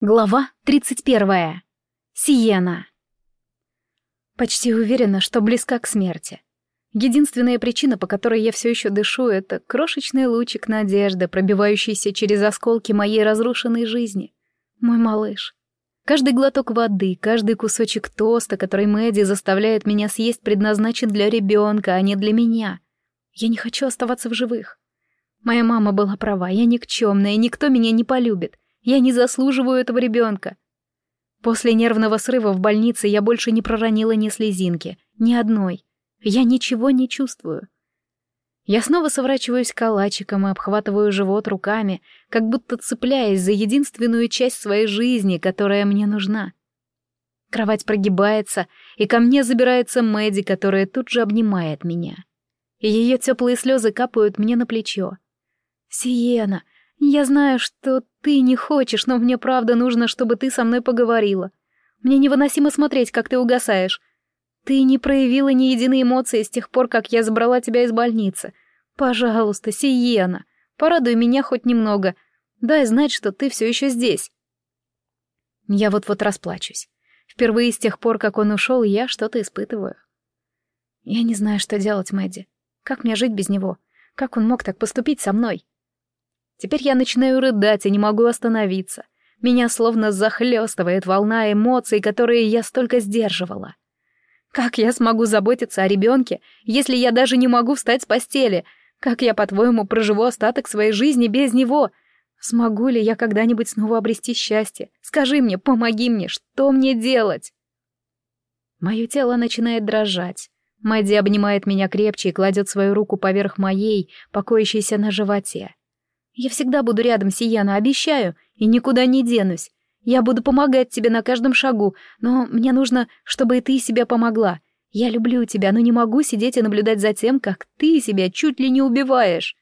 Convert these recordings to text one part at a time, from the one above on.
Глава 31. Сиена. Почти уверена, что близка к смерти. Единственная причина, по которой я все еще дышу, это крошечный лучик надежды, пробивающийся через осколки моей разрушенной жизни. Мой малыш. Каждый глоток воды, каждый кусочек тоста, который Мэдди заставляет меня съесть, предназначен для ребенка, а не для меня. Я не хочу оставаться в живых. Моя мама была права, я никчемная, никто меня не полюбит. Я не заслуживаю этого ребенка. После нервного срыва в больнице я больше не проронила ни слезинки, ни одной. Я ничего не чувствую. Я снова сворачиваюсь калачиком и обхватываю живот руками, как будто цепляясь за единственную часть своей жизни, которая мне нужна. Кровать прогибается, и ко мне забирается Мэдди, которая тут же обнимает меня. И ее теплые слезы капают мне на плечо. «Сиена, я знаю, что ты не хочешь, но мне правда нужно, чтобы ты со мной поговорила. Мне невыносимо смотреть, как ты угасаешь. Ты не проявила ни единой эмоции с тех пор, как я забрала тебя из больницы. Пожалуйста, Сиена, порадуй меня хоть немного. Дай знать, что ты все еще здесь. Я вот-вот расплачусь. Впервые с тех пор, как он ушел, я что-то испытываю. Я не знаю, что делать, Мэдди. Как мне жить без него? Как он мог так поступить со мной? Теперь я начинаю рыдать и не могу остановиться. Меня словно захлестывает волна эмоций, которые я столько сдерживала. Как я смогу заботиться о ребенке, если я даже не могу встать с постели? Как я, по-твоему, проживу остаток своей жизни без него? Смогу ли я когда-нибудь снова обрести счастье? Скажи мне, помоги мне, что мне делать? Мое тело начинает дрожать. Мэдди обнимает меня крепче и кладет свою руку поверх моей, покоящейся на животе. Я всегда буду рядом, Сияна, обещаю, и никуда не денусь. Я буду помогать тебе на каждом шагу, но мне нужно, чтобы и ты себя помогла. Я люблю тебя, но не могу сидеть и наблюдать за тем, как ты себя чуть ли не убиваешь.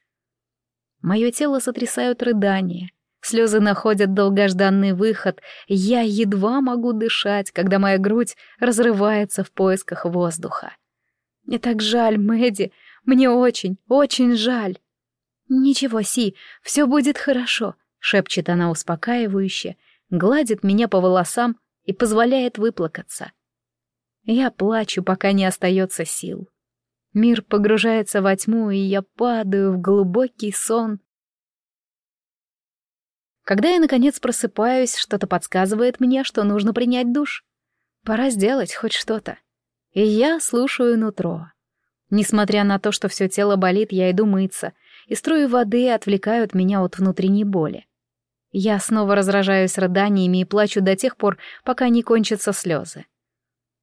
Мое тело сотрясают рыдания. Слезы находят долгожданный выход. Я едва могу дышать, когда моя грудь разрывается в поисках воздуха. Мне так жаль, Мэдди. Мне очень, очень жаль. «Ничего, Си, все будет хорошо», — шепчет она успокаивающе, гладит меня по волосам и позволяет выплакаться. Я плачу, пока не остается сил. Мир погружается во тьму, и я падаю в глубокий сон. Когда я, наконец, просыпаюсь, что-то подсказывает мне, что нужно принять душ. Пора сделать хоть что-то. И я слушаю нутро. Несмотря на то, что все тело болит, я иду мыться — и струи воды отвлекают меня от внутренней боли. Я снова разражаюсь рыданиями и плачу до тех пор, пока не кончатся слезы.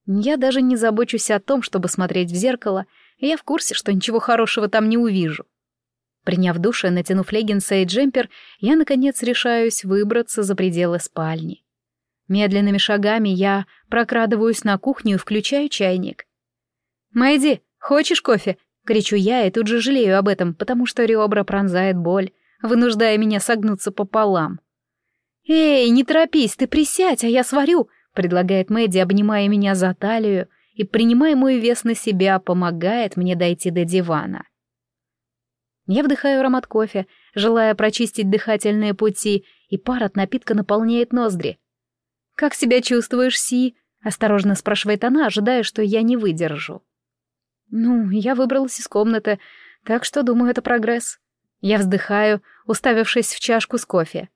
Я даже не забочусь о том, чтобы смотреть в зеркало, и я в курсе, что ничего хорошего там не увижу. Приняв душ и натянув леггинсы и джемпер, я, наконец, решаюсь выбраться за пределы спальни. Медленными шагами я прокрадываюсь на кухню и включаю чайник. «Мэйди, хочешь кофе?» Кричу я и тут же жалею об этом, потому что ребра пронзает боль, вынуждая меня согнуться пополам. «Эй, не торопись, ты присядь, а я сварю», — предлагает Мэдди, обнимая меня за талию и, принимая мой вес на себя, помогает мне дойти до дивана. Я вдыхаю аромат кофе, желая прочистить дыхательные пути, и пар от напитка наполняет ноздри. «Как себя чувствуешь, Си?» — осторожно спрашивает она, ожидая, что я не выдержу. Ну, я выбралась из комнаты, так что, думаю, это прогресс. Я вздыхаю, уставившись в чашку с кофе.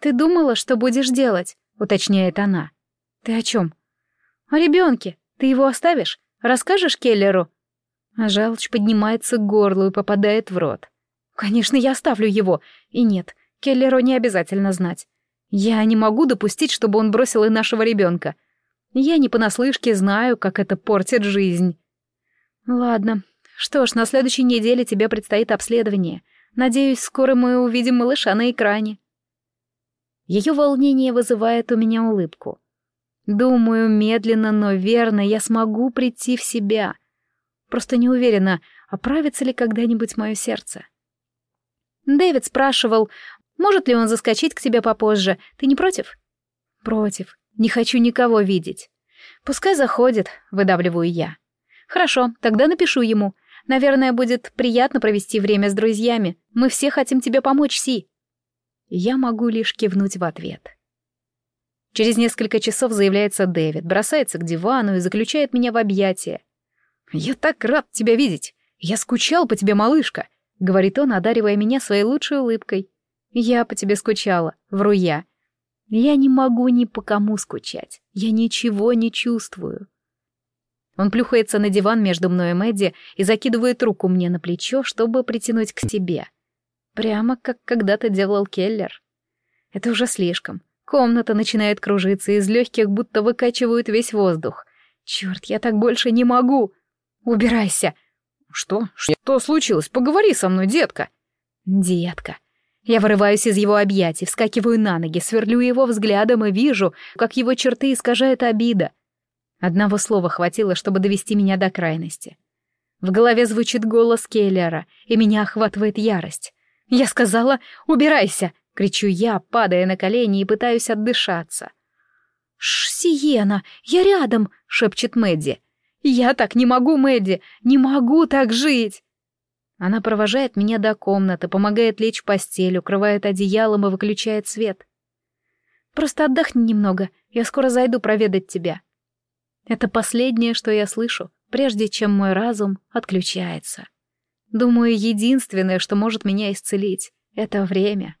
«Ты думала, что будешь делать?» — уточняет она. «Ты о чем?» «О ребенке. Ты его оставишь? Расскажешь Келлеру?» А желчь поднимается к горлу и попадает в рот. «Конечно, я оставлю его. И нет, Келлеру не обязательно знать. Я не могу допустить, чтобы он бросил и нашего ребенка. Я не понаслышке знаю, как это портит жизнь». «Ладно. Что ж, на следующей неделе тебе предстоит обследование. Надеюсь, скоро мы увидим малыша на экране». Ее волнение вызывает у меня улыбку. Думаю, медленно, но верно я смогу прийти в себя. Просто не уверена, оправится ли когда-нибудь мое сердце. Дэвид спрашивал, может ли он заскочить к тебе попозже. Ты не против? Против. Не хочу никого видеть. Пускай заходит, выдавливаю я. Хорошо, тогда напишу ему. Наверное, будет приятно провести время с друзьями. Мы все хотим тебе помочь, Си. Я могу лишь кивнуть в ответ. Через несколько часов заявляется Дэвид, бросается к дивану и заключает меня в объятия. «Я так рад тебя видеть! Я скучал по тебе, малышка!» — говорит он, одаривая меня своей лучшей улыбкой. «Я по тебе скучала, вру я. Я не могу ни по кому скучать. Я ничего не чувствую». Он плюхается на диван между мной и Мэдди и закидывает руку мне на плечо, чтобы притянуть к себе. Прямо как когда-то делал Келлер. Это уже слишком. Комната начинает кружиться, из легких будто выкачивают весь воздух. Черт, я так больше не могу. Убирайся. Что? Что случилось? Поговори со мной, детка. Детка. Я вырываюсь из его объятий, вскакиваю на ноги, сверлю его взглядом и вижу, как его черты искажает обида. Одного слова хватило, чтобы довести меня до крайности. В голове звучит голос Келлера, и меня охватывает ярость. Я сказала «убирайся», — кричу я, падая на колени и пытаюсь отдышаться. «Ш, Сиена, я рядом», — шепчет Мэдди. «Я так не могу, Мэдди, не могу так жить!» Она провожает меня до комнаты, помогает лечь в постель, укрывает одеялом и выключает свет. «Просто отдохни немного, я скоро зайду проведать тебя». Это последнее, что я слышу, прежде чем мой разум отключается. Думаю, единственное, что может меня исцелить, — это время.